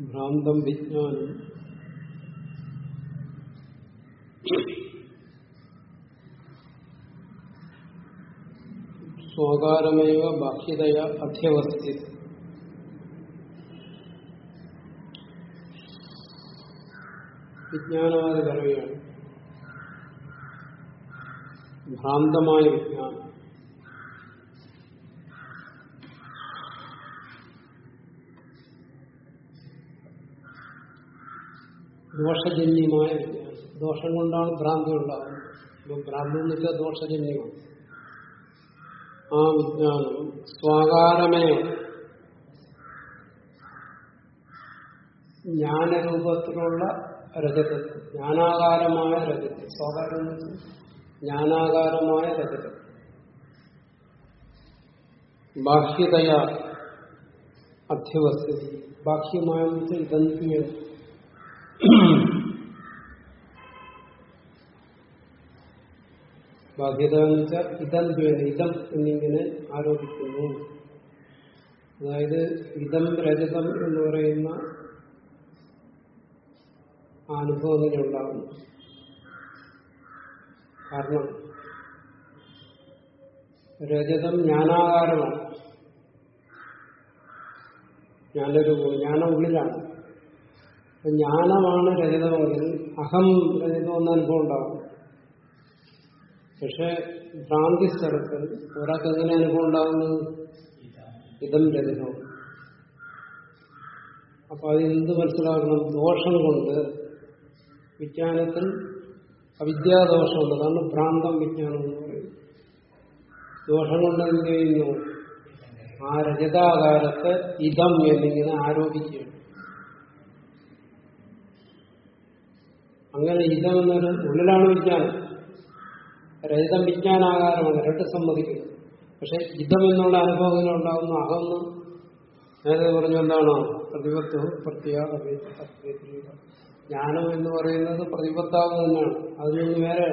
ഭ്രാന്തം വിജ്ഞാനം. സ്വാകാരമേവ ബാഹ്യതയ അധ്യവസ്ഥ വിജ്ഞാനവാദ പറയുകയാണ്. ഭ്രാന്തമായ വിജ്ഞാനം. ദോഷജന്യമായ ദോഷം കൊണ്ടാണ് ഭ്രാന്തി ഉണ്ടാകുന്നത്. ഇപ്പൊ ഭ്രാന്തി എന്ന് വെച്ചാൽ ദോഷജന്യമാണ്. ആ വിജ്ഞാനം സ്വാകാരമേ. ജ്ഞാനരൂപത്തിലുള്ള രജതം ജ്ഞാനാകാരമായ രജതം സ്വാകാരം ജ്ഞാനാകാരമായ രജതം ബാഹ്യതയ അധ്യവസ്ഥിതി. ബാഹ്യമായ ഇതന്തിയാണ് ബാധ്യത എന്ന് വെച്ചാൽ ഇതം ഇതം എന്നിങ്ങനെ ആരോപിക്കുന്നു. അതായത് ഇതം രജതം എന്ന് പറയുന്ന ആ അനുഭവം തന്നെ ഉണ്ടാകുന്നു. കാരണം രജതം ജ്ഞാനാകാരമാണ്. ജ്ഞാനരൂപം ജ്ഞാനം ഉള്ളിലാണ് ജ്ഞാനമാണ് രജതമെങ്കിൽ അഹം രജതം അനുഭവം ഉണ്ടാകും. പക്ഷെ ഭ്രാന്തി സ്ഥലത്ത് ഒരാൾക്ക് എങ്ങനെ അനുഭവം ഉണ്ടാകുന്നത് ഇതം രജതം അപ്പൊ അതെന്ത് മനസ്സിലാക്കണം? ദോഷം കൊണ്ട് വിജ്ഞാനത്തിൽ അവിദ്യാദോഷമുണ്ട്. അതാണ് ഭ്രാന്തം വിജ്ഞാനം എന്ന് പറയുന്നത്. ദോഷം കൊണ്ട് എന്ത് ചെയ്യുന്നു? ആ രജതാകാരത്തെ ഇതം എന്നിങ്ങനെ ആരോപിക്കുകയാണ്. അങ്ങനെ ഇതം എന്നൊരു ഉള്ളിലാണ് വിജ്ഞാനം. രഹിതം വിജ്ഞാനാകാരമാണ്. രണ്ട് സമ്മതിക്കുന്നു. പക്ഷെ ഇതം എന്നുള്ള അനുഭവത്തിന് ഉണ്ടാകുന്ന അഹമെന്ന് നേരത്തെ പറഞ്ഞു എന്താണോ? പ്രതിപത്തു പ്രത്യാഗ ജ്ഞാനം എന്ന് പറയുന്നത് പ്രതിപത്താവ് തന്നെയാണ് അതിൽ നിന്ന് വേറെ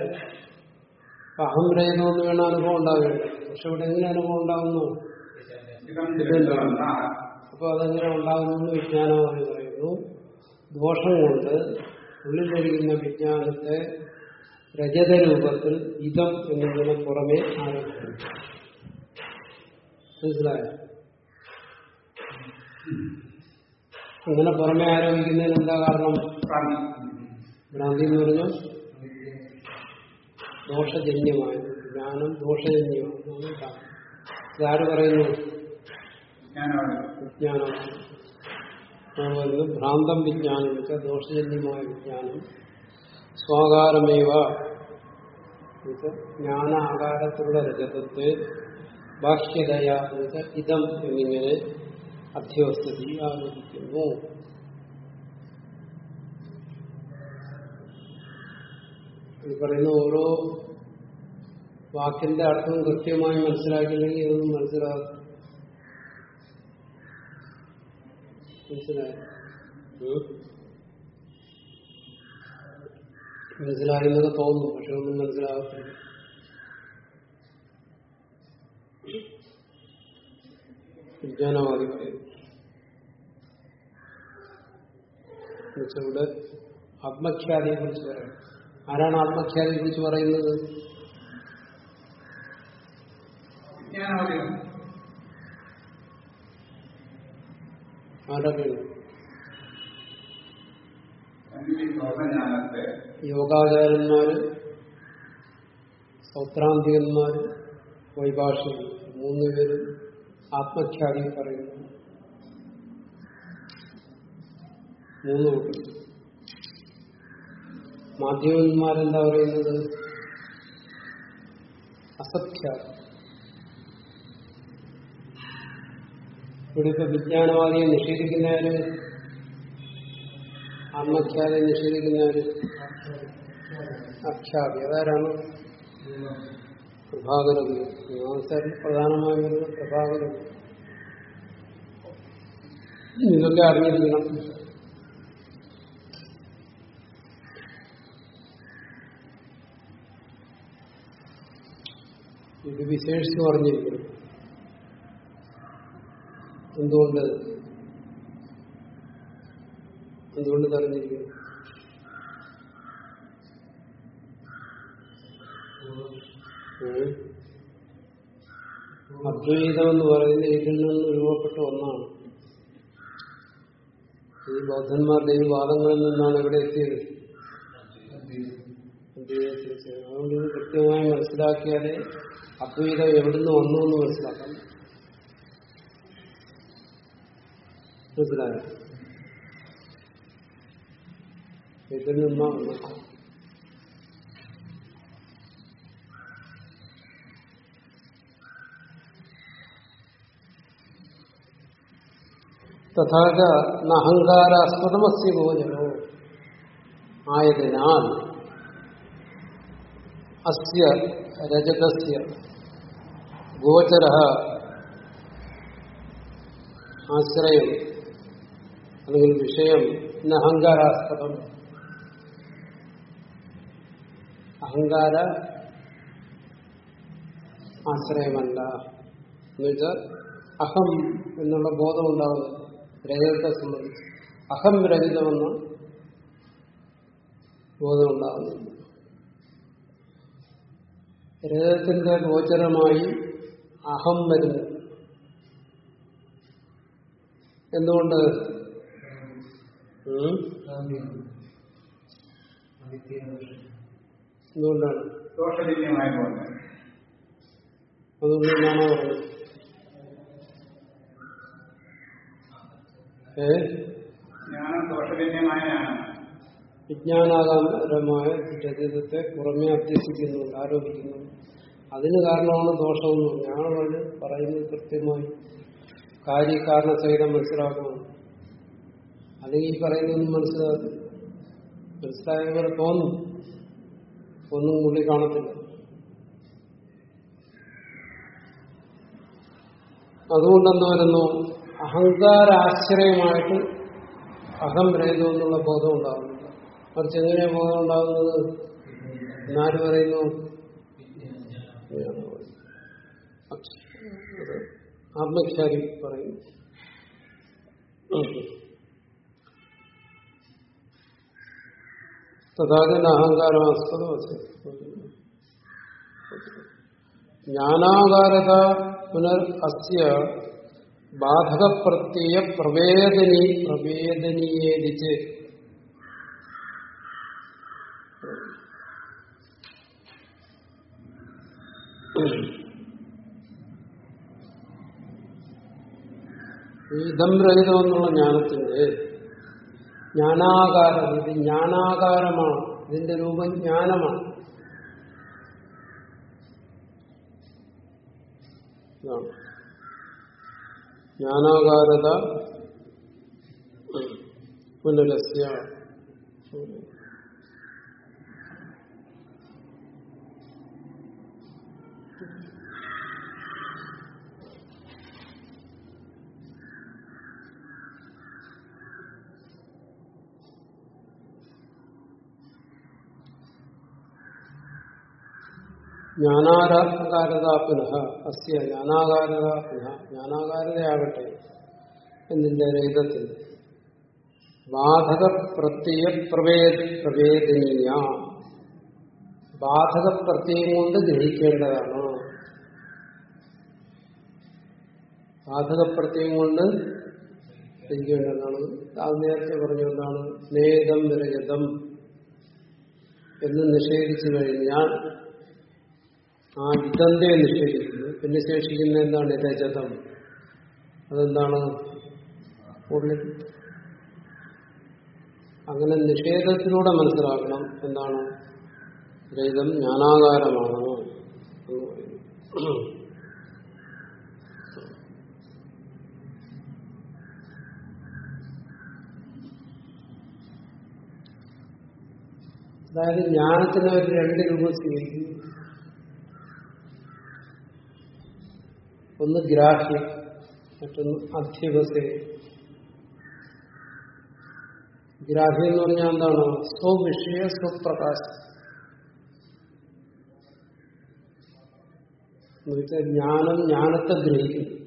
അഹം രഹിതമെന്ന് വേണം അനുഭവം ഉണ്ടാവുകയുണ്ട് പക്ഷെ ഇവിടെ എങ്ങനെ അനുഭവം ഉണ്ടാകുന്നു അപ്പൊ അതെങ്ങനെ ഉണ്ടാകുന്നു വിജ്ഞാനമായി പറയുന്നു. ദോഷം കൊണ്ട് ഉള്ളിലിരിക്കുന്ന വിജ്ഞാനത്തെ രജത രൂപത്തിൽ ഇതം എന്നതിന് പുറമെ ആരോപിക്കുന്നു മനസ്സിലായോ? അങ്ങനെ പുറമെ ആരോപിക്കുന്നതിന് എന്താ കാരണം? ഭ്രാന്തി എന്ന് പറഞ്ഞു? ദോഷജന്യമായ ജ്ഞാനം ദോഷജന്യമാണ്. ഇതാര് പറയുന്നു? വിജ്ഞാനം ഭ്രാന്തം വിജ്ഞാനം വെച്ചാൽ ദോഷജന്യമായ വിജ്ഞാനം. സ്വാകാരമേവ. ജ്ഞാന ആകാരത്തിലുള്ള രജതത്തെ ബാഹ്യതയ ഇതം എന്നിങ്ങനെ അധ്യവസ്ഥിതി ആരോപിക്കുന്നു ഈ പറയുന്ന ഓരോ വാക്കിന്റെ അർത്ഥം കൃത്യമായി മനസ്സിലാക്കില്ലെങ്കിൽ ഇതൊന്നും മനസ്സിലാകും മനസ്സിലായി? മനസ്സിലായെന്നൊക്കെ തോന്നും പക്ഷെ ഒന്നും മനസ്സിലാകത്തില്ല. വിജ്ഞാനവാദി പറയുന്നു ഇവിടെ ആത്മഖ്യാതിയെ കുറിച്ച് പറയാം. ആരാണ് ആത്മഖ്യാതിയെ കുറിച്ച് പറയുന്നത് ആരൊക്കെയാണ്? യോഗാചാര്യന്മാര് സൗത്രാന്തികന്മാര് വൈഭാഷികർ മൂന്ന് പേരും ആത്മഖ്യാതി പറയുന്നു. മൂന്ന് കൂട്ടർ മാധ്യമന്മാരെന്താ പറയുന്നത്? അസഖ്യാതി. ഇവിടെ ഇപ്പൊ വിജ്ഞാനവാദിയെ നിഷേധിക്കുന്നവര് ആത്മഖ്യാതെ നിഷേധിക്കുന്നവര് അഖ്യാതി അതാരാണ് പ്രഭാകരൻ. മീമാംസയിൽ പ്രധാനമായും പ്രഭാകരൻ. ഇതൊക്കെ അറിഞ്ഞിരിക്കണം. ഇത് വിശേഷിച്ച് പറഞ്ഞിരിക്കുന്നു എന്തുകൊണ്ട്? എന്തുകൊണ്ട് തെരഞ്ഞിരിക്കുന്നു അദ്വൈതം എന്ന് പറയുന്നത് ഇതിൽ നിന്ന് രൂപപ്പെട്ട ഒന്നാണ്. ഈ ബൗദ്ധന്മാരുടെ ഈ വാദങ്ങളിൽ നിന്നാണ് ഇവിടെ എത്തിയത്. അതുകൊണ്ട് ഇത് കൃത്യമായി മനസ്സിലാക്കിയാലേ അദ്വൈതം എവിടുന്ന് വന്നു എന്ന് മനസ്സിലാക്കാം. മനസ്സിലായോ? ഇതിൽ നിന്നാണ്. വന്നത് തഥാച അഹങ്കാരാസ്പദമസ്യ ഭോജനോ ആയതിനാൽ അസ്യ രജതസ്യ ഗോചര ആശ്രയം അല്ലെങ്കിൽ വിഷയം അഹങ്കാരാസ്പദം അഹങ്കാര ആശ്രയമല്ല എന്നുവെച്ചാൽ അഹം എന്നുള്ള ബോധം രജതത്തെ സംബന്ധിച്ച് അഹം രഹിതമെന്ന ബോധമുണ്ടാകുന്നുണ്ട് രഹിതത്തിന്റെ രജതത്തിന്റെ ഗോചരമായി അഹം വരുന്നു. എന്തുകൊണ്ട്? എന്തുകൊണ്ടാണ്? അതുകൊണ്ട് ഞാനോ പറഞ്ഞത് വിജ്ഞാനാകാരമായ രചിതത്തെ പുറമേ അഭ്യസിക്കുന്നുണ്ട് ആരോപിക്കുന്നുണ്ട് അതിന് കാരണമാണ് ദോഷമെന്ന് പറഞ്ഞ് പറയുന്നത് കൃത്യമായി. കാര്യകാരണ സഹിതം മനസ്സിലാക്കണം. അല്ലെങ്കിൽ ഈ പറയുന്നതൊന്നും മനസ്സിലാക്കി മനസ്സിലായവർ തോന്നും. ഒന്നും ഉള്ളി കാണത്തില്ല. അതുകൊണ്ട് എന്ത് വരുന്നു? അഹങ്കാരാശ്രയമായിട്ട് അഹം രഹിതം എന്നുള്ള ബോധം ഉണ്ടാകുന്നില്ല മറിച്ച് എങ്ങനെ ബോധം ഉണ്ടാകുന്നത്? എന്നാര് പറയുന്നു. ആത്മക്ഷാരി ആത്മഖ്യാതി പറയുന്നു തഥാചന അഹങ്കാരമാസ്പദ ജ്ഞാനാകാരത പുനർ അസ്യ ബാധകപ്രത്യയ പ്രവേദനി പ്രവേദനീയേതിച്ച്. ഇതം രഹിതം എന്നുള്ള ജ്ഞാനത്തിന്റെ ജ്ഞാനാകാരം ഇത് ജ്ഞാനാകാരമാണ്. ഇതിന്റെ രൂപം ജ്ഞാനമാണ്. ഇതാണ്. ജ്ഞാനാകാരത പുനരസ്യ ജ്ഞാനാകാരത അസ്യ ജ്ഞാനാകാരത പുനഃ ജ്ഞാനാകാരതയാകട്ടെ എന്നിന്റെ രഹിതത്തിൽ ബാധക പ്രത്യയ പ്രവേദ പ്രവേദനീയ. ബാധക പ്രത്യയം കൊണ്ട് ഗ്രഹിക്കേണ്ടതാണ്. ബാധക പ്രത്യയം കൊണ്ട് ഗ്രഹിക്കേണ്ടതാണ്. അത് നേരത്തെ പറഞ്ഞുകൊണ്ടാണ് സ്നേഹം വിരജതം എന്ന് നിഷേധിച്ചു കഴിഞ്ഞാൽ ആ വിതന്തയെ നിഷേധിക്കുന്നു പിന്നെ ശേഷിക്കുന്ന എന്താണ് രജതം അതെന്താണ്? ഉള്ളിൽ അങ്ങനെ നിഷേധത്തിലൂടെ മനസ്സിലാക്കണം എന്താണ് രഹിതം ജ്ഞാനാകാരമാണ്. അതായത് ജ്ഞാനത്തിന് ഒരു രണ്ട് രൂപം സ്വീകരിക്കുന്നു ഒന്ന് ഗ്രാഹ്യം മറ്റൊന്ന് അധ്യവസേ. ഗ്രാഹ്യം എന്ന് പറഞ്ഞാൽ എന്താണ്? സ്വവിഷയ സ്വപ്രകാശം. ജ്ഞാനം ജ്ഞാനത്തെ ഗ്രഹിക്കുന്നു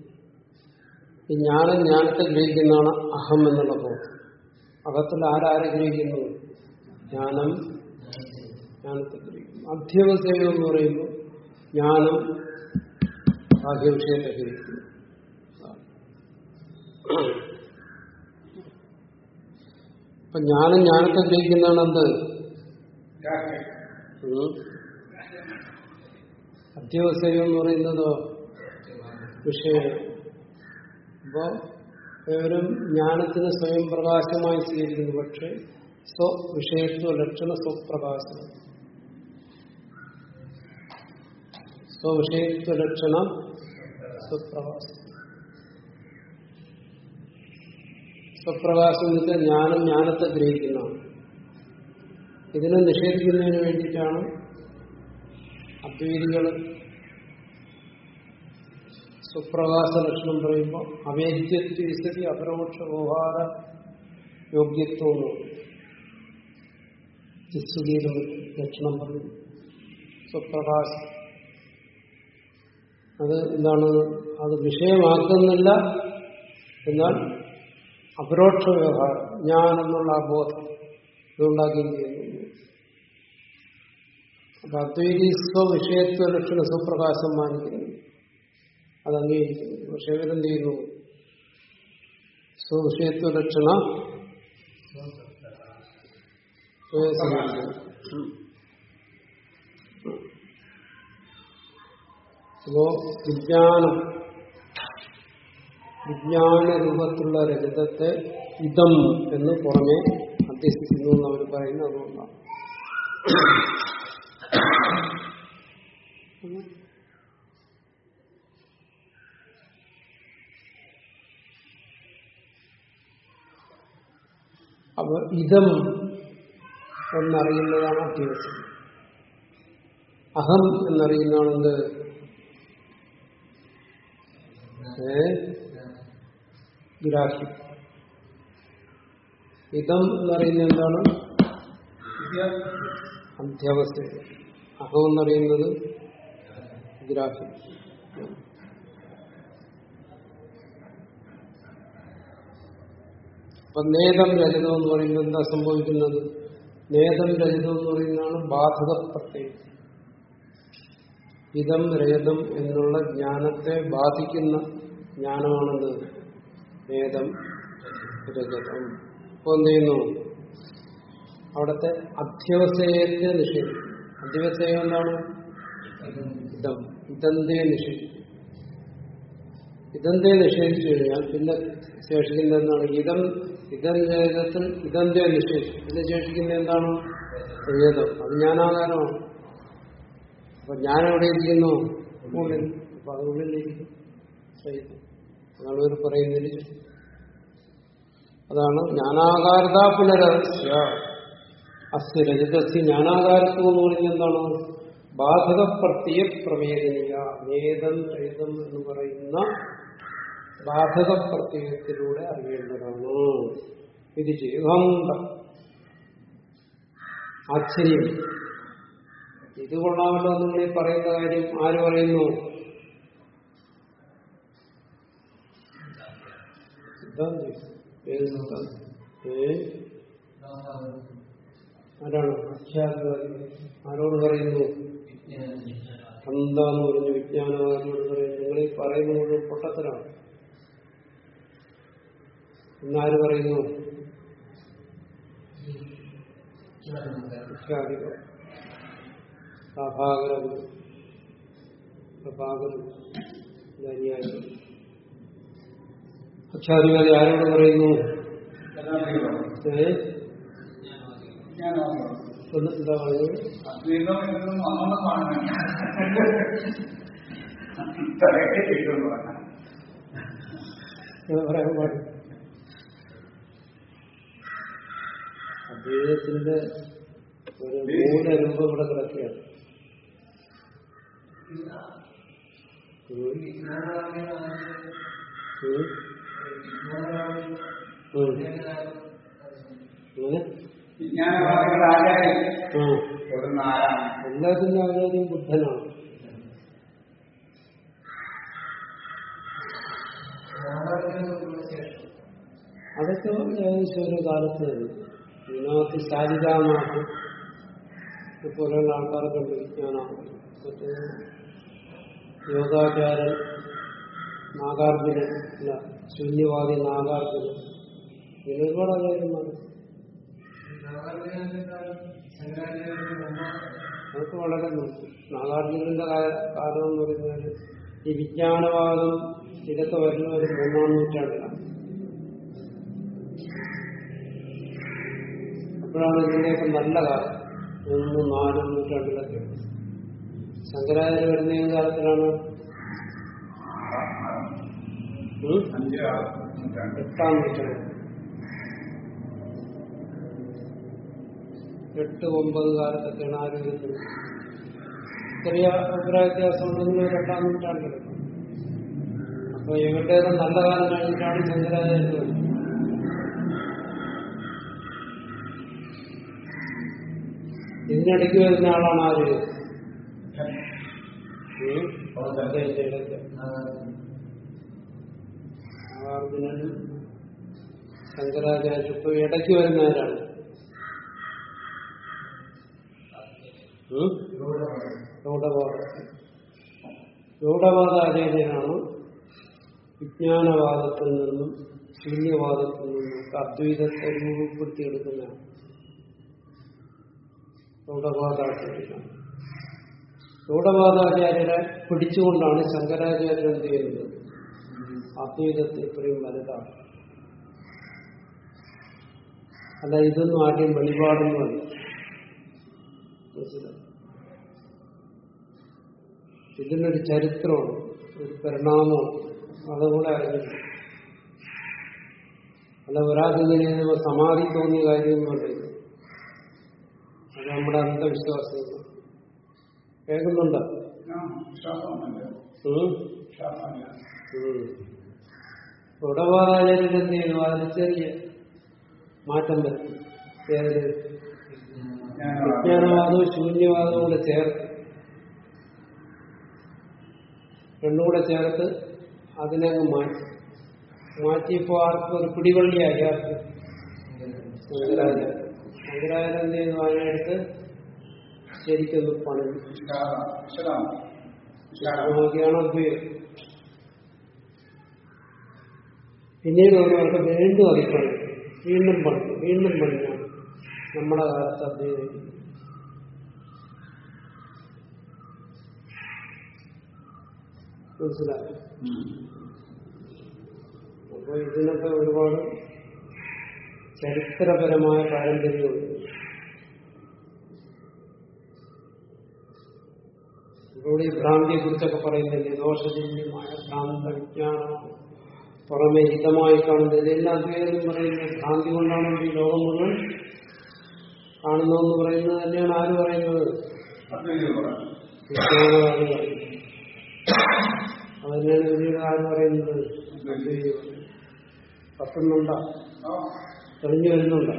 ഈ ജ്ഞാനം ജ്ഞാനത്തെ ഗ്രഹിക്കുന്നതാണ് അഹം എന്നുള്ള ബോധം. അകത്തിൽ ആരാരെ ഗ്രഹിക്കുന്നു? ജ്ഞാനം ജ്ഞാനത്തെ ഗ്രഹിക്കുന്നു. അധ്യവസേനം എന്ന് പറയുമ്പോൾ ജ്ഞാനം ബാഹ്യവിഷയത്തെ ഗ്രഹിക്കുന്നു അപ്പൊ ജ്ഞാനം ജ്ഞാനത്തെ ഗ്രഹിക്കുന്നതാണ് എന്ത്? ഉം. അധ്യവസേനം എന്ന് പറയുന്നതോ? വിഷയം. അപ്പോ കേവലം ജ്ഞാനത്തിന് സ്വയം പ്രകാശമായി സ്വീകരിക്കുന്നു. പക്ഷെ സ്വവിഷയത്വ ലക്ഷണ സ്വപ്രകാശം സ്വവിഷയത്വ ലക്ഷണ സ്വപ്രകാശം സ്വപ്രകാശം വെച്ചാൽ ജ്ഞാനം ജ്ഞാനത്തെ ഗ്രഹിക്കുന്നതാണ്. ഇതിനെ നിഷേധിക്കുന്നതിന് വേണ്ടിയിട്ടാണ് അദ്വൈതികൾ സുപ്രകാശ ലക്ഷണം പറയുമ്പോൾ അവേദ്യത്വസ്ഥിതി അപരോക്ഷ വ്യവഹാര യോഗ്യത്വം ചിസ്തുതിയിലും ലക്ഷണം പറഞ്ഞു. സുപ്രകാശം അത് എന്താണ്? അത് വിഷയമാക്കുന്നില്ല. എന്നാൽ അപരോക്ഷ വ്യവഹാരം ഞാൻ എന്നുള്ള ആ ബോധം ഇതുണ്ടാക്കുകയും ചെയ്യുന്നു. അപ്പൊ അദ്വൈതി സ്വവിഷയത്വ ലക്ഷണ സുപ്രകാശം മാനിക്കുന്നു. അത് അംഗീകരിക്കുന്നു. പക്ഷെ ഇവരെന്ത് ചെയ്യുന്നു? സ്വവിഷയത്വ ലക്ഷണ അപ്പോ വിജ്ഞാനം വിജ്ഞാന രൂപത്തിലുള്ള രഹിതത്തെ ഇതം എന്ന് പുറമെ അധ്യസിക്കുന്നു എന്ന് അവർ പറയുന്നത് അതുകൊണ്ടാണ്. അപ്പൊ ഇതം എന്നറിയുന്നതാണ് അധ്യവസം അഹം എന്നറിയുന്നതാണ് എന്ത് ഏ ഗ്രാഹ്യം ഇതം എന്നറിയുന്നത് എന്താണ് അധ്യാവസ്ഥ അഹം എന്നറിയുന്നത് ഗ്രാഹ്യം അപ്പൊ നേതം രചിതം എന്ന് പറയുമ്പോൾ എന്താ സംഭവിക്കുന്നത്? നേതം രചിതം എന്ന് പറയുന്നതാണ് ബാധക പ്രത്യേകം ഇതം രജതം എന്നുള്ള ജ്ഞാനത്തെ ബാധിക്കുന്ന ജ്ഞാനമാണെന്ന് വേദം രജതം ഇപ്പൊ എന്ത് ചെയ്യുന്നു? അവിടുത്തെ അധ്യവസയത്തെ നിഷേധം. അധ്യവസയം എന്താണ്? ഇതം. ഇതന്തേ നിഷേധം. ഇതന്തേ നിഷേധിച്ചു കഴിഞ്ഞാൽ പിന്നെ ശേഷിക്കുന്ന എന്താണ്? ഇതം ഇതം രേതത്തിൽ ഇതന്തേ നിഷേധിച്ചു. പിന്നെ ശേഷിക്കുന്ന എന്താണ്? വേദം. അത് ജ്ഞാനാകാരമാണ് അപ്പൊ ഞാൻ എവിടെ ഇരിക്കുന്നു? ഉള്ളിൽ. അപ്പൊ അത് ഉള്ളിലിരിക്കും ശരീരം അതാണ് ഇവർ പറയുന്നത് അതാണ് ജ്ഞാനാകാരത പുനരസ്യ അസ്യ രജതസ്യ ജ്ഞാനാകാരത്വം എന്ന് പറഞ്ഞാൽ എന്താണ്? ബാധക പ്രത്യ പ്രവേദനീയ നേതം രഹിതം എന്ന് പറയുന്ന ബാധക പ്രത്യയത്തിലൂടെ അറിയേണ്ടതാണ്. ഇത് ചെയ്യുക ആശ്ചര്യം. ഇത് കൊള്ളാമല്ലോ നിങ്ങൾ പറയുന്ന കാര്യം ആര് പറയുന്നു? സിദ്ധാന്തി ഏത് ഏ? ആരാണ്? ആരോട് പറയുന്നു? എന്താന്ന് പറഞ്ഞു വിജ്ഞാനവാദിയോട് പറയുന്നു. നിങ്ങൾ ഈ പറയുന്ന മുഴുവൻ പൊട്ടത്തരാണ്. എന്നാര് പറയുന്നു? ഭാഗരം പ്രഭാകരൻ. ധനിയായി അക്ഷാധിപതി ആരോട് പറയുന്നു? അദ്ദേഹത്തിന്റെ എന്താ പറയുന്നത്? പറയാൻ പാടില്ല. അദ്വൈതത്തിന്റെ ഒരു മൂലരൂപം ഇവിടെ കിടക്കുകയാണ്. Good. ഉം. ഉം. അങ്ങനെ വിജ്ഞാനവാദികളുടെ ആചാര്യൻ ആ ഒരു നാരായണൻ എല്ലാത്തിനും ആചാര്യം ബുദ്ധനാണ് അത് അതൊക്കെ ഏകദേശം ഒരു കാലത്ത് തന്നെ ഇതിനകത്ത് ശാരിതാനാഥ് പോലെയുള്ള ആൾക്കാരൊക്കെ ഉണ്ട് വിജ്ഞാനാണ് മറ്റേ യോഗാചാരൻ നാഗാർജുനൻ ശൂന്യവാദി നാഗാർജുനൻ. ഇങ്ങനെ ഒരുപാട് ആചാര്യന്മാർ അതൊക്കെ വളരെ നോക്കും നാഗാർജുനന്റെ കാലം എന്ന് പറയുന്നത് ഈ വിജ്ഞാനവാദം ഇതൊക്കെ വരുന്ന ഒരു മൂന്നാം നൂറ്റാണ്ടിലാണ്. അപ്പോഴാണ് ഇതിന്റെയൊക്കെ നല്ല കാലം. മൂന്നും നാലും നൂറ്റാണ്ടിലൊക്കെ. ശങ്കരാചാര്യ വരുന്ന കാലത്തിലാണ് എട്ടാം നൂറ്റാണ്ട് എട്ട് ഒമ്പത് കാലത്തൊക്കെയാണ് ആരോഗ്യത്തിൽ ചെറിയ അഭിപ്രായ വ്യത്യാസം ഉണ്ടെങ്കിൽ ഒരു എട്ടാം നൂറ്റാണ്ടിലെത്തും അപ്പൊ ഇവരുടേത് നല്ല കാലം കഴിഞ്ഞിട്ടാണ് ശങ്കരാചാര്യ ഇന്നടിക്ക് വരുന്ന ആളാണ് ആര് നാഗാർജുനനും ശങ്കരാചാര്യ ഇപ്പൊ ഇടയ്ക്ക് വരുന്നവരാണ്? ഗൗഡവാദ ഗൗഡവാദ ആചാര്യനാണ്. വിജ്ഞാനവാദത്തിൽ നിന്നും ശൂന്യവാദത്തിൽ നിന്നും അദ്വൈതത്തെ രൂപപ്പെടുത്തിയെടുക്കുന്നതാണ് ഗൗഡവാദാചാര്യനാണ് ഗൗഡവാദാചാര്യരെ പിടിച്ചുകൊണ്ടാണ് ശങ്കരാചാര്യൻ ചെയ്യുന്നത്? അദ്വൈതത്തെ ഇത്രയും വലുതാണ്. അല്ല ഇതൊന്നും ആദ്യം വെളിപാടൊന്നും അല്ല. ഇതിനൊരു ചരിത്രമാണ് ഒരു പരിണാമമാണ്. അതുകൂടെ അറിഞ്ഞില്ല അല്ല ഒരാൾക്ക് ഇങ്ങനെ ചെയ്യുമ്പോൾ സമാധി തോന്നിയ കാര്യമൊന്നുമല്ല അത് നമ്മുടെ അന്ധവിശ്വാസം കേൾക്കുന്നുണ്ടോ? വിശ്വാസമില്ല എന്ത് ചെയ്യുന്നു അതിന് ചെറിയ മാറ്റം വരുത്തി. ഏത് വിജ്ഞാനവാദവും ശൂന്യവാദവും കൂടെ ചേർത്ത് രണ്ടുകൂടെ ചേർത്ത് അതിനെ അങ്ങ് മാറ്റി. മാറ്റിയപ്പോ ആർക്കും ഒരു പിടിവള്ളിയായി. ആർക്ക് ശങ്കരാചാര്യ. ശങ്കരാചാര്യ എന്ത് ചെയ്യുന്നു അതിനെടുത്ത് ശരിക്കൊന്ന് പണി വിശ്വാസം വിശ്വാസം പിന്നീട് അവരവർക്ക് വീണ്ടും അഭിപ്രായം. വീണ്ടും പണി വീണ്ടും പണിയാണ് നമ്മുടെ കാലത്ത് അദ്ദേഹം മനസ്സിലായി? അപ്പൊ ഇതിനൊക്കെ ഒരുപാട് ചരിത്രപരമായ പാരമ്പര്യമുണ്ട്. ഇവിടെ ഈ ഭ്രാന്തിയെ കുറിച്ചൊക്കെ പറയുന്നില്ലേ? ദോഷജന്യമായ ഭ്രാന്ത വിജ്ഞാനം പുറമെ ഹിതമായി കാണുന്നത് ഇതെല്ലാം അദ്വൈതം പറയുന്നത് ഭ്രാന്തി കൊണ്ടാണ് ഈ ലോകം മുഴുവൻ കാണുന്നതെന്ന് പറയുന്നത് തന്നെയാണ് ആര് പറയുന്നത്? അതന്നെയാണ് പിന്നീട് ആര് പറയുന്നത്? പത്തുന്നുണ്ടോ തെളിഞ്ഞു വരുന്നുണ്ടോ.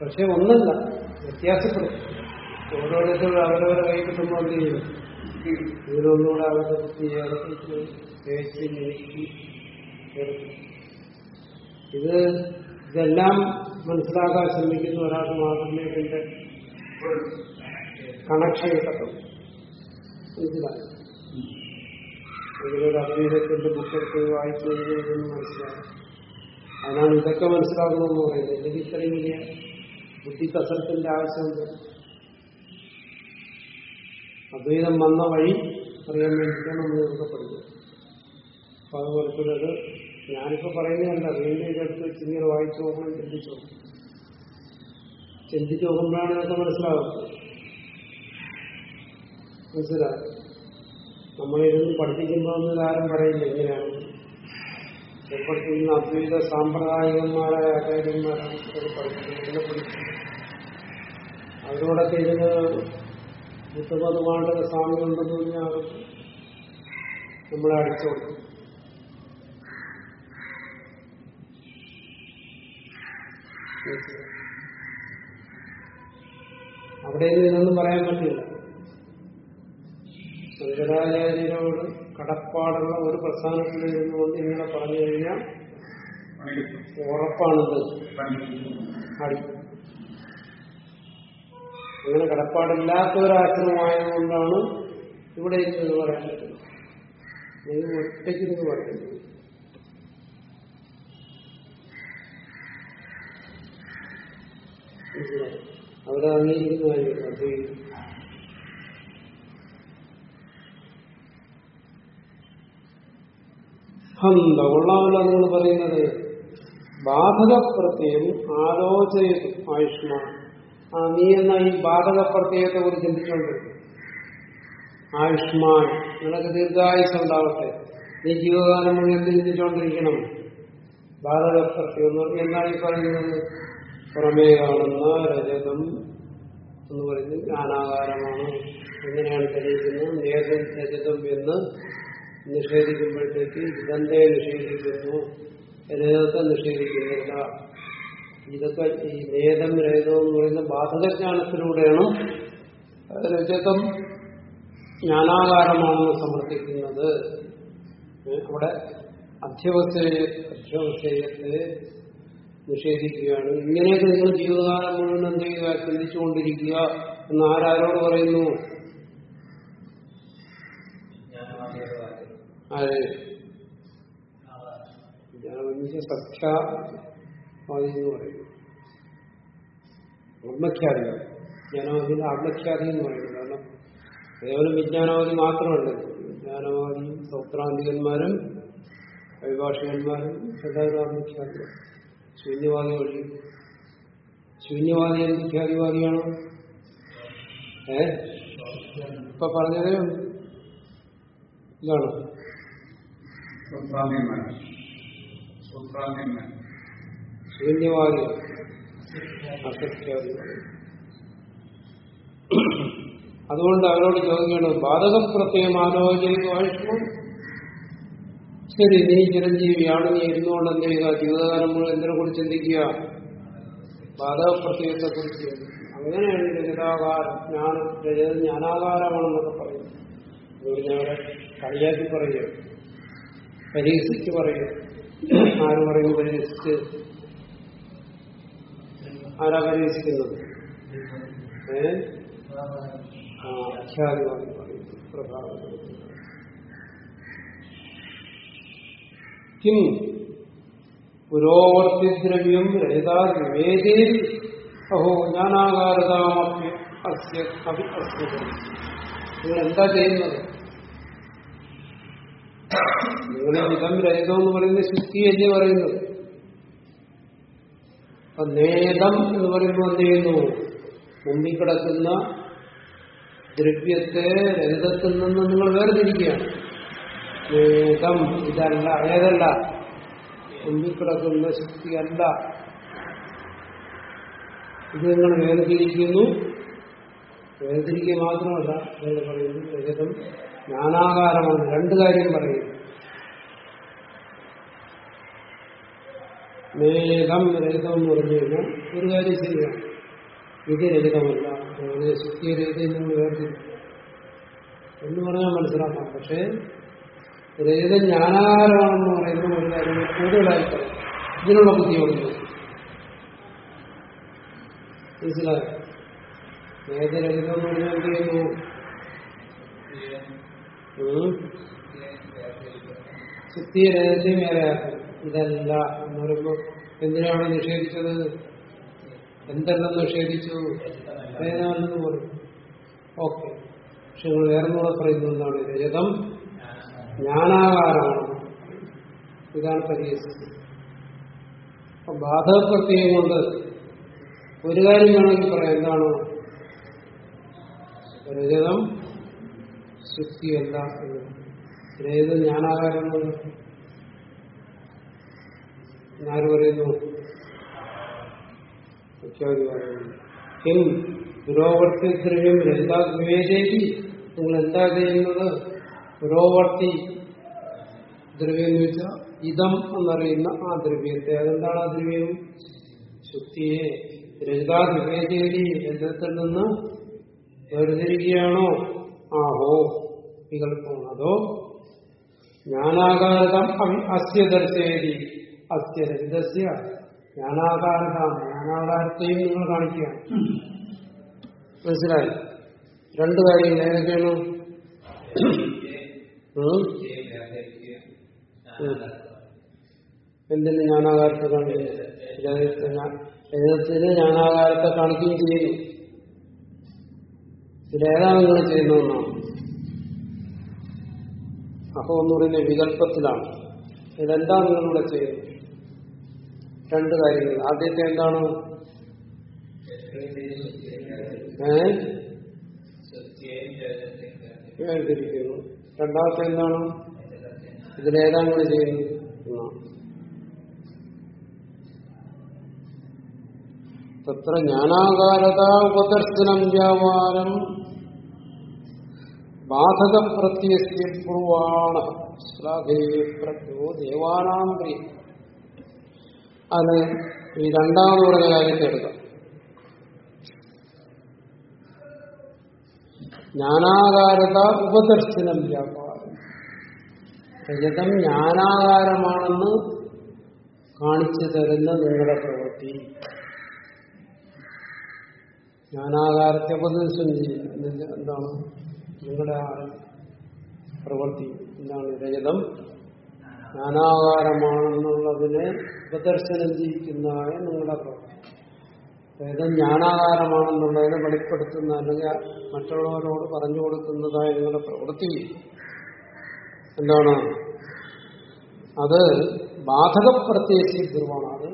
പക്ഷെ ഒന്നല്ല വ്യത്യാസപ്പെടും. ഓരോരുത്തരും അവരവരെ കൈ കിട്ടുമ്പോൾ എന്ത് ചെയ്യും? ഇതിലൊന്നുകൂടെ അവരുടെ ബുദ്ധി ചേർത്തിട്ട് തേച്ച് മിനുക്കി ഇത് ഇതെല്ലാം മനസ്സിലാക്കാൻ ശ്രമിക്കുന്ന ഒരാൾക്ക് മാത്രമേ ഇതിന്റെ കണക്ഷൻ കിട്ടത്തുള്ളൂ. മനസ്സിലായി? ഇതിലൊരു അദ്വൈതത്തിന്റെ ബുക്കെടുത്ത് വായിച്ചു കഴിഞ്ഞാൽ ഇതൊന്നും മനസ്സിലാകും അതിനാണ് ഇതൊക്കെ മനസ്സിലാകണമെന്ന് പറയുന്നത്. എനിക്ക് ഇത്രയും വലിയ ബുദ്ധി കസരത്തിന്റെ ആവശ്യമുണ്ട്. അദ്വൈതം വന്ന വഴി അറിയാൻ വേണ്ടിയിട്ടാണ് നമ്മൾ ഇതൊക്കെ പഠിക്കുന്നത് അപ്പൊ അതുപോലെ അത് ഞാനിപ്പോ പറയുന്നതല്ല വീണ്ടും ഇതെടുത്ത് വെച്ച് ഇങ്ങനെ വായിച്ചു നോക്കണം ചിന്തിച്ചു നോക്കണം ചിന്തിച്ചു നോക്കുമ്പോഴാണ് ഇതൊക്കെ മനസ്സിലാകുന്നത് മനസ്സിലാ? നമ്മളിരുന്ന് പഠിപ്പിക്കുമ്പോൾ ഒന്നും ആരും പറയില്ല എങ്ങനെയാണ്? പഠിപ്പിക്കുന്ന അദ്വൈത സാമ്പ്രദായികന്മാരായ ആചാര്യന്മാരാണ് പഠിപ്പിക്കുന്നത്. അവരോടൊക്കെ ഇരുന്ന് ബുദ്ധമതമായിട്ട് സാമ്യം ഉണ്ടെന്ന് പറഞ്ഞാൽ നമ്മളെ അടിച്ചു. കൊടുക്കും അവിടെ ഇതൊന്നും പറയാൻ പറ്റില്ല. ശങ്കരാചാര്യരോട് കടപ്പാടുള്ള ഒരു പ്രസ്ഥാനത്തിൽ ഇരുന്നുകൊണ്ട് ഇങ്ങനെ പറഞ്ഞു കഴിഞ്ഞാൽ ഉറപ്പാണിത്. അടി അങ്ങനെ കടപ്പാടില്ലാത്ത ഒരാശ്രമമായതുകൊണ്ടാണ് ഇവിടെ ഇരുന്ന് പറയാൻ പറ്റുന്നത്. നിങ്ങൾ ഒറ്റയ്ക്ക് ഇരുന്ന് പറയുന്നത്? അവിടെ അംഗീകരിക്കുന്ന കാര്യമില്ല അദ്വൈതം ഹന്ത കൊള്ളാമല്ല നിങ്ങൾ പറയുന്നത് ബാധകപ്രത്യയം ആലോചയത് ആയുഷ്മാൻ. ആ നീ എന്ന ഈ ബാധക പ്രത്യേകത്തെ കുറിച്ച് ചിന്തിച്ചുകൊണ്ടിരിക്കും ആയുഷ്മാൻ നിനക്ക് ദീർഘായുസ് ഉണ്ടാവട്ടെ നീ ജീവകാലം മുഴുവൻ ചിന്തിച്ചുകൊണ്ടിരിക്കണം. എന്ന് പറഞ്ഞാൽ എന്താണ് ഈ പറയുന്നത്? പുറമേ കാണുന്ന രജതം എന്ന് പറയുന്നത് ജ്ഞാനാകാരമാണ്. എങ്ങനെയാണ് തെളിയിക്കുന്നത്? നേതം രജതം എന്ന് നിഷേധിക്കുമ്പോഴത്തേക്ക് ഇതന്റെ നിഷേധിക്കുന്നു? രജതത്തെ നിഷേധിക്കുന്നില്ല. ഇതൊക്കെ ഈ വേദം രേതം എന്ന് പറയുന്ന ബാധകജ്ഞാനത്തിലൂടെയാണ് രജതം ജ്ഞാനാകാരമാണെന്ന് സമർത്ഥിക്കുന്നത്. ഇവിടെ അവിടെ അധ്യവസ്ഥയെ അധ്യവസ്ഥയത്തെ നിഷേധിക്കുകയാണ്. ഇങ്ങനെയൊക്കെ നിങ്ങൾ ജീവിതകാലം മുഴുവൻ എന്ത് ചെയ്യുക? ചിന്തിച്ചുകൊണ്ടിരിക്കുക എന്ന് ആരാരോട് പറയുന്നു? ആര്? ജ്ഞാനവഞ്ച സഖ്യാവാദി എന്ന് പറയുന്നു. ആത്മഖ്യാതിയാണ് ജ്ഞാനവാദിന്റെ ആത്മഖ്യാതി എന്ന് പറയുന്നത് കാരണം കേവലം വിജ്ഞാനവാദി മാത്രമല്ല. വിജ്ഞാനവാദിയും സൗത്രാന്തികന്മാരും അഭിഭാഷകന്മാരും എല്ലാവരും ആത്മഖ്യാതി ശൂന്യവാദി വഴി. ശൂന്യവാദി എന്ത് ഖ്യാതിവാദിയാണോ? ഏ? ഇപ്പൊ പറഞ്ഞത് ഇതാണ്? സ്വപ്രാന്യന്മാർ സ്വപ്രാന്യന്മാർ ശൂന്യവാദി അസത്യാദി അതുകൊണ്ട് അവരോട് ചോദിക്കുകയാണ് ബാധകം പ്രത്യേകം ആലോചനയ്ക്ക് ആയുഷ്മം ശരി നീ ചിരഞ്ജീവിയാണ് നീ ഇരുന്നുകൊണ്ട് എന്ത് ചെയ്യുക ജീവിതകാലം മുഴുവൻ എന്തിനെ കുറിച്ച് ചിന്തിക്കുക? ബാധകപ്രത്യയത്തെ കുറിച്ച്. അങ്ങനെയാണ് രജതാകാരം ഞാൻ രജത ജ്ഞാനാകാരമാണെന്നൊക്കെ പറയുന്നത്. ഞങ്ങളെ കളിയാക്കി പറയുക പരീക്ഷിച്ച് പറയുക ആര് പറയുന്നു പരീക്ഷിച്ച് ആരാ പരീക്ഷിക്കുന്നത് ഏ? ആ അഖ്യാതിവാദി പറയുന്നു പ്രഭാവത്തിൽ കിം പുരോവർത്തിദ്രവ്യം രഹിതാ അഹോ ജ്ഞാനാകാരതാമപ്യ അസ്യ അഭി അസ്യ നിങ്ങൾ എന്താ ചെയ്യുന്നത്? നിങ്ങളെ ഇതം രഹിതം എന്ന് പറയുന്നത് ശുദ്ധിയല്ലേ പറയുന്നത്? അപ്പൊ നേതം എന്ന് പറയുമ്പോൾ എന്ത് ചെയ്യുന്നു? മുമ്പിൽ കിടക്കുന്ന ദ്രവ്യത്തെ രഹിതത്തിൽ നിന്ന് നിങ്ങൾ വേർതിരിക്കുകയാണ്. നേതം ഇതല്ല ഏതല്ല? മുമ്പിൽ കിടക്കുന്ന ശക്തിയല്ല. ഇത് നിങ്ങൾ വേർതിരിക്കുന്നു. വേർതിരിക്കുക മാത്രമല്ല നിങ്ങൾ പറയുന്നു രജതം നാനാകാരമാണ് രണ്ട് കാര്യം പറയുന്നു. നേതം രഹിതം എന്ന് പറഞ്ഞു കഴിഞ്ഞാൽ ഒരു കാര്യം ശരിയാണ് ഇത് രഹിതമല്ല അങ്ങനെ ശക്തി രഹിതം വേർതിരിക്കും എന്ന് പറഞ്ഞാൽ മനസ്സിലാക്കാം. പക്ഷേ രഹിതം ജ്ഞാനാരാണെന്ന് പറയുന്ന ഒരു കാര്യം കൂടുതലായി പറയും. ഇതിനുള്ള ബുദ്ധിയുണ്ട് മനസ്സിലായോ? വേദരഹിതം എന്ന് പറഞ്ഞാൽ എന്ത് ചെയ്യുന്നു? ശുദ്ധിയെ രഹസ്യം വേറെയാക്കും. ഇതല്ല എന്ന് പറയുമ്പോൾ എന്തിനാണ് നിഷേധിച്ചത്? എന്തെല്ലാം നിഷേധിച്ചു? വേദനല്ലെന്ന് പറഞ്ഞു ഓക്കെ. പക്ഷെ നിങ്ങൾ വേറെ കൂടെ പറയുന്നത് എന്താണ്? രജതം ജ്ഞാനാകാരമാണ്. ഇതാണ് പരിഹസിച്ചത്. അപ്പൊ ബാധകപ്രത്യം കൊണ്ട് ഒരു കാര്യം വേണമെങ്കിൽ പറയാം. എന്താണ്? രജതം ശുദ്ധിയല്ല എന്ന്. രജതം ജ്ഞാനാകാരം എന്ന് ആര് പറയുന്നു? പുരോവർത്തി ദ്രവ്യം എന്താ വിവേചേതി നിങ്ങൾ എന്താ ചെയ്യുന്നത്? പുരോവർത്തി ദ്രവ്യം എന്ന് വെച്ചാൽ ഇതം എന്നറിയുന്ന ആ ദ്രവ്യത്തെ. അതെന്താണ് ആ ദ്രവ്യം? ശുദ്ധിയെ. രഹിതാ വിവേചേരി രംഗത്തിൽ നിന്ന് വേർതിരിക്കുകയാണോ ആഹോ വികല്പമാണ് അതോ ജ്ഞാനാകാരതം അം- അസ്യ ദർശയതി അസ്യ രഹിതസ്യ ജ്ഞാനാകാരതം ജ്ഞാനാകാരത്തെയും നിങ്ങൾ കാണിക്കുക. മനസ്സിലായി? രണ്ടു കാര്യങ്ങൾ ഏതൊക്കെയാണ്? എന്തിന് ജ്ഞാനാകാരത്തെ കാണിക്കുന്നത് രജതത്തിന് ജ്ഞാനാകാരത്തെ കാണിക്കുകയും ചെയ്യുന്നു? ഇതിലേതാ നിങ്ങൾ ചെയ്യുന്നതെന്നാണ് അപ്പൊ ഒന്നുകൂടി വികല്പത്തിലാണ്. ഇതെന്താ നിങ്ങളിവിടെ ചെയ്യുന്നത്? രണ്ട് കാര്യങ്ങൾ. ആദ്യത്തെ എന്താണ്? വേർതിരിക്കുന്നു. രണ്ടാമത്തെ എന്താണ്? ഇതിലേതാ കൂടി ചെയ്യുന്നു? തത്ര ജ്ഞാനാകാരത ഉപദർശനം വ്യാപാരം ബാധക പ്രത്യസ്യ പൂർവാണ. ശ്ലാഘനീയപ്രജ്ഞോ ദേവാനാം പ്രിയ അത് ഈ രണ്ടാമത് പറഞ്ഞ കാര്യത്തെ എടുക്കാം ജ്ഞാനാകാരത ഉപദർശനം വ്യാപാരം. രജതം ജ്ഞാനാകാരമാണെന്ന് കാണിച്ചു തരുന്ന നിങ്ങളുടെ പ്രവൃത്തി. ജ്ഞാനാകാരത്തെ ഉപദേശം ചെയ്യുക എന്താണ്? നിങ്ങളുടെ ആ പ്രവൃത്തി. എന്താണ്? രജതം ജ്ഞാനാകാരമാണെന്നുള്ളതിനെ ഉപദർശനം ചെയ്യിക്കുന്നതായ നിങ്ങളുടെ പ്രവർത്തി അതായത് ജ്ഞാനാകാരമാണെന്നുള്ളതിനെ വെളിപ്പെടുത്തുന്ന അല്ലെങ്കിൽ മറ്റുള്ളവരോട് പറഞ്ഞു കൊടുക്കുന്നതായ നിങ്ങളുടെ പ്രവൃത്തി എന്താണ്? അത് ബാധക ധ്രുവമാണ്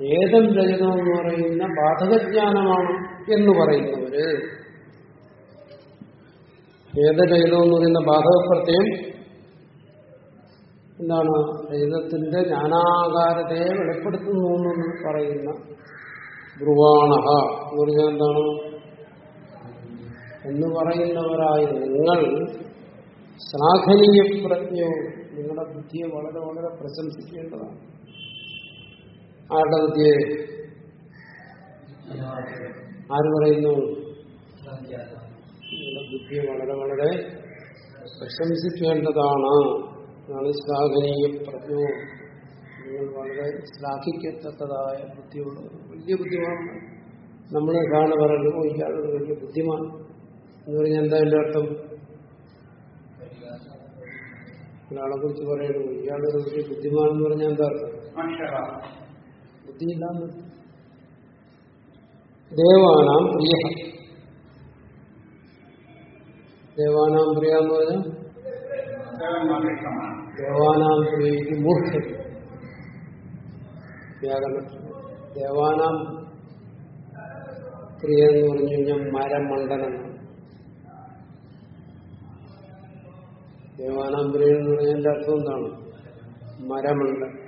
ഏതം എന്ന് പറയുന്ന ബാധകജ്ഞാനമാണ് എന്ന് പറയുന്നവര്. ഏതരഹിതം എന്ന് പറയുന്ന ബാധകപ്രത്യം എന്താണ്? രഹിതത്തിന്റെ ജ്ഞാനാകാരതയെ വെളിപ്പെടുത്തുന്നു എന്ന് പറയുന്ന ധ്രുവാണ എന്ന് പറഞ്ഞാൽ എന്താണ്? എന്ന് പറയുന്നവരായ നിങ്ങൾ ശ്ലാഘനീയ പ്രജ്ഞവും നിങ്ങളുടെ ബുദ്ധിയെ വളരെ വളരെ പ്രശംസിക്കേണ്ടതാണ്. ആരുടെ ബുദ്ധിയെ? ആര് പറയുന്നു? നിങ്ങളുടെ ബുദ്ധിയെ വളരെ വളരെ പ്രശംസിക്കേണ്ടതാണ്. എന്നാണ് ശ്ലാഘനീയ പ്രജ്ഞവും നിങ്ങൾ വളരെ ശ്ലാഘിക്കത്തക്കതായ ബുദ്ധിയുള്ള വലിയ ബുദ്ധിമാൻ നമ്മൾ കാണുക പറയുന്നത് "ഓ, ഇയാളൊരു വലിയ ബുദ്ധിമാൻ. എന്ന് പറഞ്ഞാൽ എന്താ എന്റെ അർത്ഥം? ഒരാളെ കുറിച്ച് പറയുന്നു ഇയാളൊരു വലിയ ബുദ്ധിമാൻ എന്ന് പറഞ്ഞാൽ എന്താ അർത്ഥം? ബുദ്ധിയില്ലാന്ന്. ദേവാനാം പ്രിയ. ദേവാനാം പ്രിയ എന്ന് പറഞ്ഞാൽ? ദേവാനാം പ്രിയക്ക് മൂർഖൻ. വ്യാകരണം ദേവാനാം ക്രിയ എന്ന് പറഞ്ഞു കഴിഞ്ഞാൽ മരമണ്ഡലം. ദേവാനാം ക്രിയ എന്ന് പറഞ്ഞതിന്റെ അർത്ഥം എന്താണ്? മരമണ്ഡലം.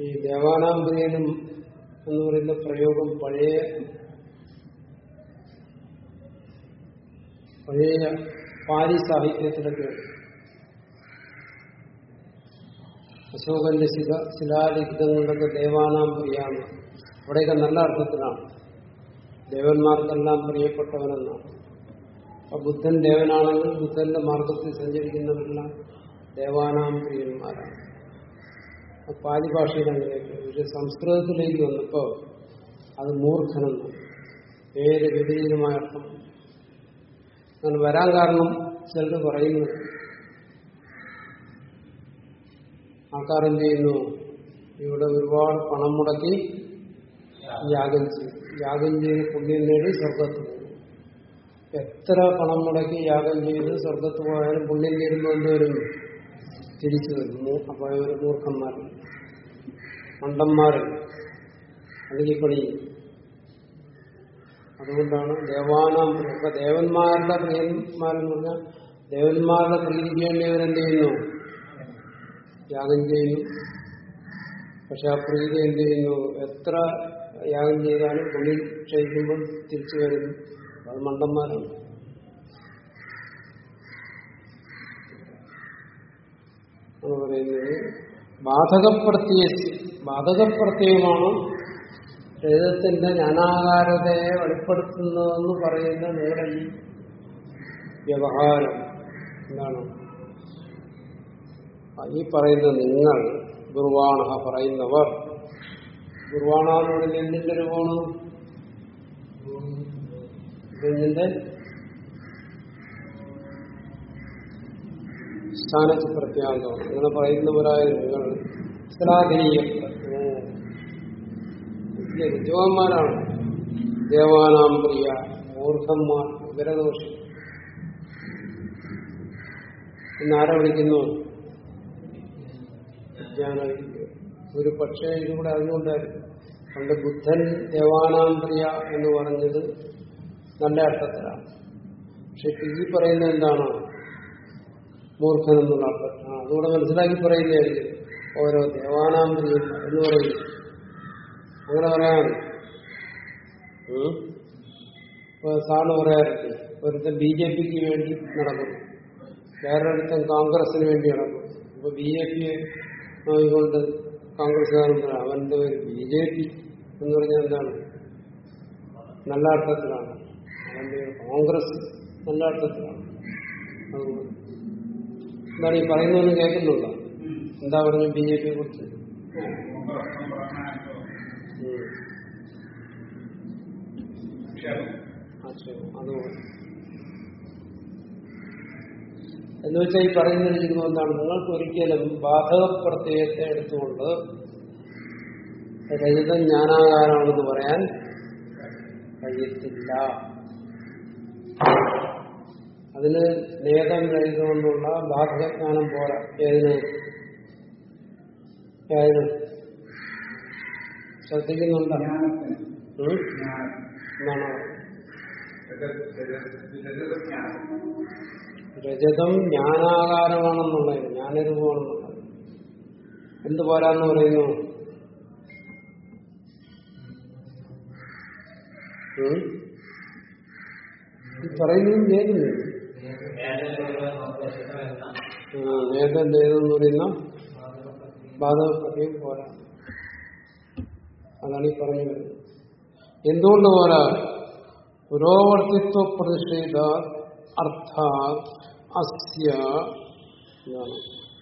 ഈ ദേവാനാം പ്രിയനും എന്ന് പറയുന്ന പ്രയോഗം പഴയ പഴയ പാരി സാഹിത്യത്തിലൊക്കെ അശോകന്റെ ശില ശിലാലിഖിതങ്ങളിലൊക്കെ ദേവാനാം പ്രിയാണ്. അവിടെയൊക്കെ നല്ല അർത്ഥത്തിലാണ്. ദേവന്മാർക്കെല്ലാം പ്രിയപ്പെട്ടവനെന്നാണ്. അപ്പൊ ബുദ്ധൻ ദേവനാണെങ്കിൽ ബുദ്ധന്റെ മാർഗത്തിൽ സഞ്ചരിക്കുന്നവരെല്ലാം ദേവാനാം പ്രിയന്മാരാണ്. പാലി ഭാഷയിൽ അങ്ങനെയൊക്കെ പക്ഷെ സംസ്കൃതത്തിലേക്ക് വന്നപ്പോ അത് മൂർഖനെന്ന് ഏത് വിപരീതമായ അർത്ഥം അങ്ങനെ വരാൻ കാരണം ചിലർ പറയുന്നു. ആൾക്കാർ ചെയ്യുന്നു? ഇവിടെ ഒരുപാട് പണം മുടക്കി യാഗം ചെയ്യും യാഗം ചെയ്ത് പുണ്യം നേടി സ്വർഗത്ത് എത്ര പണം മുടക്കി യാഗം ചെയ്ത് സ്വർഗത്ത് പോയാലും പുണ്യം നേടുമ്പോൾ എന്തോരും തിരിച്ചു വരുന്നു അപ്പോൾ മൂർഖന്മാർ മണ്ടന്മാരും അല്ലെങ്കിൽ പണി അതുകൊണ്ടാണ് ദേവാനാം ഇപ്പൊ ദേവന്മാരുടെ പ്രിയന്മാരെന്ന് പറഞ്ഞാൽ ദേവന്മാരുടെ പ്രീതിക്ക് അവരെന്ത് ചെയ്യുന്നു? യാഗം ചെയ്യുന്നു. പക്ഷെ ആ പ്രീതി എന്ത് ചെയ്യുന്നു? എത്ര യാഗം ചെയ്താലും പുണ്യം ക്ഷയിക്കുമ്പോൾ തിരിച്ചു വരുന്നു. അത് മണ്ടന്മാരാണ്. എന്ന് പറയുന്നത് ബാധകപ്രത്യ ബാധകപ്രത്യയമാണ് രജതത്തിന്റെ ജ്ഞാനാകാരതയെ വെളിപ്പെടുത്തുന്നതെന്ന് പറയുന്ന നിങ്ങളുടെ ഈ വ്യവഹാരം. എന്താണ്? ഈ പറയുന്ന നിങ്ങൾ ഗുർവാണ പറയുന്നവർ പറയുന്നത് എന്തിന്റെ രൂപമാണ് ഇതിന്റെ സ്ഥാനത്ത് പ്രത്യാഗമാണ് അങ്ങനെ പറയുന്നവരായ നിങ്ങൾ ശ്ലാഘനീയപ്പെട്ടു വലിയ വിദ്വാന്മാരാണ് ദേവാനാം പ്രിയ മൂർഖന്മാർ വിവരദോഷം എന്നാരെ വിളിക്കുന്നു? ഒരു പക്ഷേ ഇതുകൂടെ അറിഞ്ഞുകൊണ്ടായിരുന്നു പണ്ട് ബുദ്ധൻ ദേവാനാം പ്രിയ എന്ന് പറഞ്ഞത് നല്ല അർത്ഥത്തിലാണ്. പക്ഷെ ഈ പറയുന്നത് എന്താണ്? മൂർഖൻ എന്നുള്ള അർത്ഥത്തിലാണ്. അതുകൂടെ മനസ്സിലാക്കി പറയുന്നതായിരിക്കും. ഓരോ ദേവാനാം എന്ന് പറയും അങ്ങനെ പറയാറ് സാറിന് പറയാറുണ്ട് ഒരുത്തൻ ബി ജെ പിക്ക് വേണ്ടി നടക്കും വേറൊരുത്തൻ കോൺഗ്രസിന് വേണ്ടി നടക്കും ഇപ്പൊ ബി ജെ പി കൊണ്ട് കോൺഗ്രസ്സുകാരൻ അവന്റെ ഒരു ബി ജെ പി എന്ന് പറഞ്ഞാൽ എന്താണ്? നല്ല അർത്ഥത്തിലാണ്. അവന്റെ കോൺഗ്രസ് നല്ല അർത്ഥത്തിലാണ്. എന്താണ് ഈ പറയുന്നതെന്ന് കേൾക്കുന്നുണ്ടോ? എന്താ പറഞ്ഞു ബി ജെ പിയെ കുറിച്ച്? എന്ന് വെച്ചാൽ ഈ പറയുന്നിരിക്കുന്നത് എന്താണ് നിങ്ങൾക്ക് ഒരിക്കലും ബാധക പ്രത്യയത്തെ എടുത്തുകൊണ്ട് രഹിതം ജ്ഞാനാകാരമാണെന്ന് പറയാൻ കഴിയത്തില്ല. അതിന് നേതം രഹിതമെന്നുള്ള ബാധകജ്ഞാനം പോരാ ഏതിന്? ഏതിന്? ശ്രദ്ധിക്കുന്നുണ്ടോ? രജതം ജ്ഞാനാകാരമാണെന്നുള്ളത് ജ്ഞാനരൂപമാണെന്നുള്ളത് എന്ത് പോരാന്ന് പറയുന്നു? പറയുന്നതും ചെയ്തില്ലേ നേതം ചെയ്തെന്ന് പറയുന്ന? ബാധകപ്പെട്ടിയും പോരാ. അതാണ് ഈ പറഞ്ഞു വരുന്നത് എന്തുകൊണ്ട് പോരാ പുരോവർത്തിത്വ പ്രതിഷേധ അർത്ഥ അസ്യ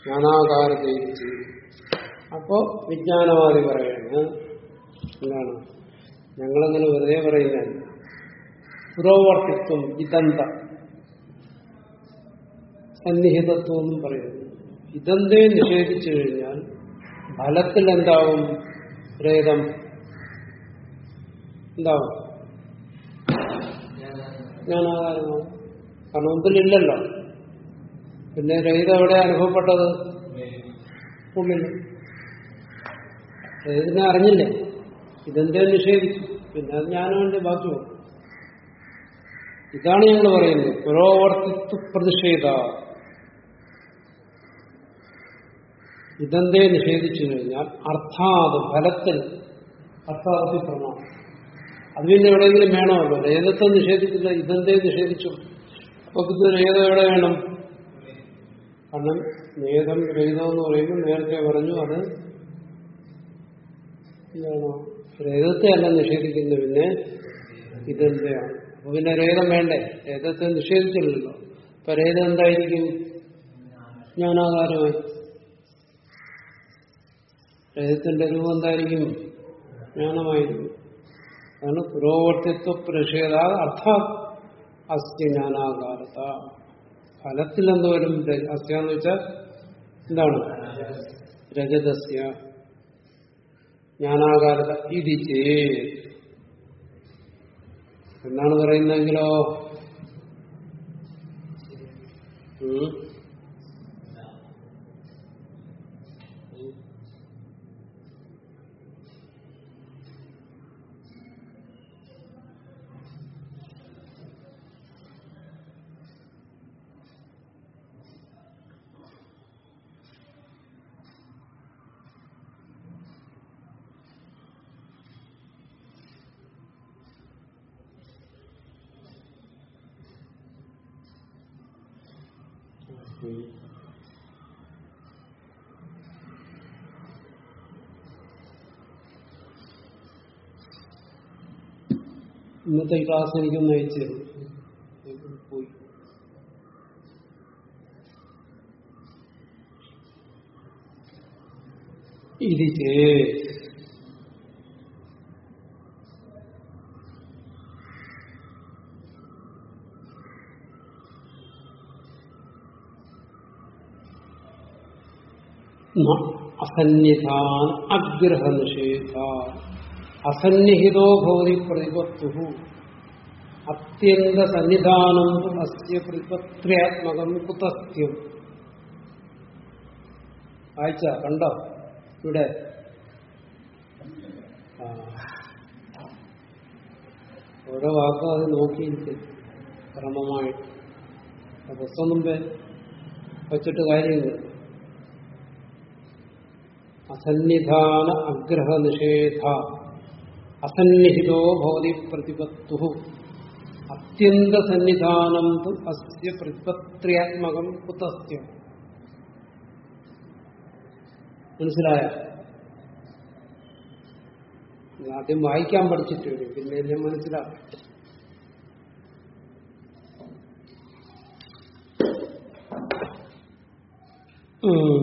ജ്ഞാനാകാരതയിച്ച് അപ്പോ വിജ്ഞാനവാദി പറയാണ് എന്താണ്? ഞങ്ങളങ്ങനെ വെറുതെ പറയുന്ന പുരോവർത്തിത്വം ഇതന്ത സന്നിഹിതത്വം എന്നും പറയുന്നു. ഇതന്തേ നിഷേധിച്ചു കഴിഞ്ഞാൽ ഫലത്തിൽ എന്താവും പ്രേതം എന്താവും ജ്ഞാനാകാരമാവും കാരണം മുമ്പിലില്ലല്ലോ. പിന്നെ രഹിത എവിടെ അനുഭവപ്പെട്ടത്? ഉള്ളിൽ രഹിതനെ അറിഞ്ഞില്ലേ? ഇതെന്തേ നിഷേധിച്ചു. പിന്നെ അത് ജ്ഞാനമുണ്ട് ബാക്കി ഇതാണ് ഞങ്ങൾ പറയുന്നത്. പുരോവർത്തിത്വ പ്രതിഷേധ. ഇതെന്തേ നിഷേധിച്ചു കഴിഞ്ഞാൽ അർത്ഥാത് ഫലത്തിൽ അർത്ഥാർത്ഥി പ്രമാണം. അത് പിന്നെ എവിടെയെങ്കിലും വേണമല്ലോ രേതത്തെ നിഷേധിക്കില്ല ഇതെന്തേ നിഷേധിച്ചു. അപ്പൊ ഇത് രേതം എവിടെ വേണം? കാരണം നേതം രഹിതം എന്ന് പറയുമ്പോൾ നേരത്തെ പറഞ്ഞു അത് എന്താണ് രേതത്തെ അല്ല നിഷേധിക്കുന്നത് പിന്നെ ഇതെന്തെയാണ് അപ്പൊ പിന്നെ രേതം വേണ്ടേ? രേതത്തെ നിഷേധിച്ചില്ലല്ലോ. അപ്പൊ രേതം എന്തായിരിക്കും? ജ്ഞാനാകാരമായി രേതത്തിന്റെ രൂപം എന്തായിരിക്കും? ജ്ഞാനമായിരിക്കും. അതാണ് പുരോവർത്തിത്വ പ്രതിഷേധ അർത്ഥാത് അസ്ഥി ഫലത്തിൽ എന്ത് വരും? എന്ന് വെച്ചാൽ എന്താണ്? രജതസ്യ. ജ്ഞാനാകാരത ഇതി എന്നാണ് പറയുന്നതെങ്കിലോ? ഇന്നത്തെ ക്ലാസ് എനിക്കൊന്ന് അയച്ചു തരും. പോയി. ഇത് ചേ. നിഷേധ അസന്നിഹിതോ ഭവതി പ്രതിപത്തു അത്യന്ത സന്നിധാനം അസ്യ പ്രതിപത്ര്യാത്മകം കുതസ്ഥ്യം വായിച്ച കണ്ടോ? ഇവിടെ ഓരോ വാക്കും അത് നോക്കിയിരിക്കും ക്രമമായിട്ട് പുസ്തകം മുമ്പേ വച്ചിട്ട് കാര്യമില്ല. അസന്നിധാന അഗ്രഹ നിഷേധ അസന്നിഹിതോ ഭവതി പ്രതിപത്തു അത്യന്ത സന്നിധാനം തു അസ്യ പ്രതിപത്ര്യാത്മകം കുതസ്ഥ്യം മനസ്സിലായ ആദ്യം വായിക്കാൻ പഠിച്ചിട്ട് വരും പിന്നെ എല്ലാം മനസ്സിലാക്കും. ഉം.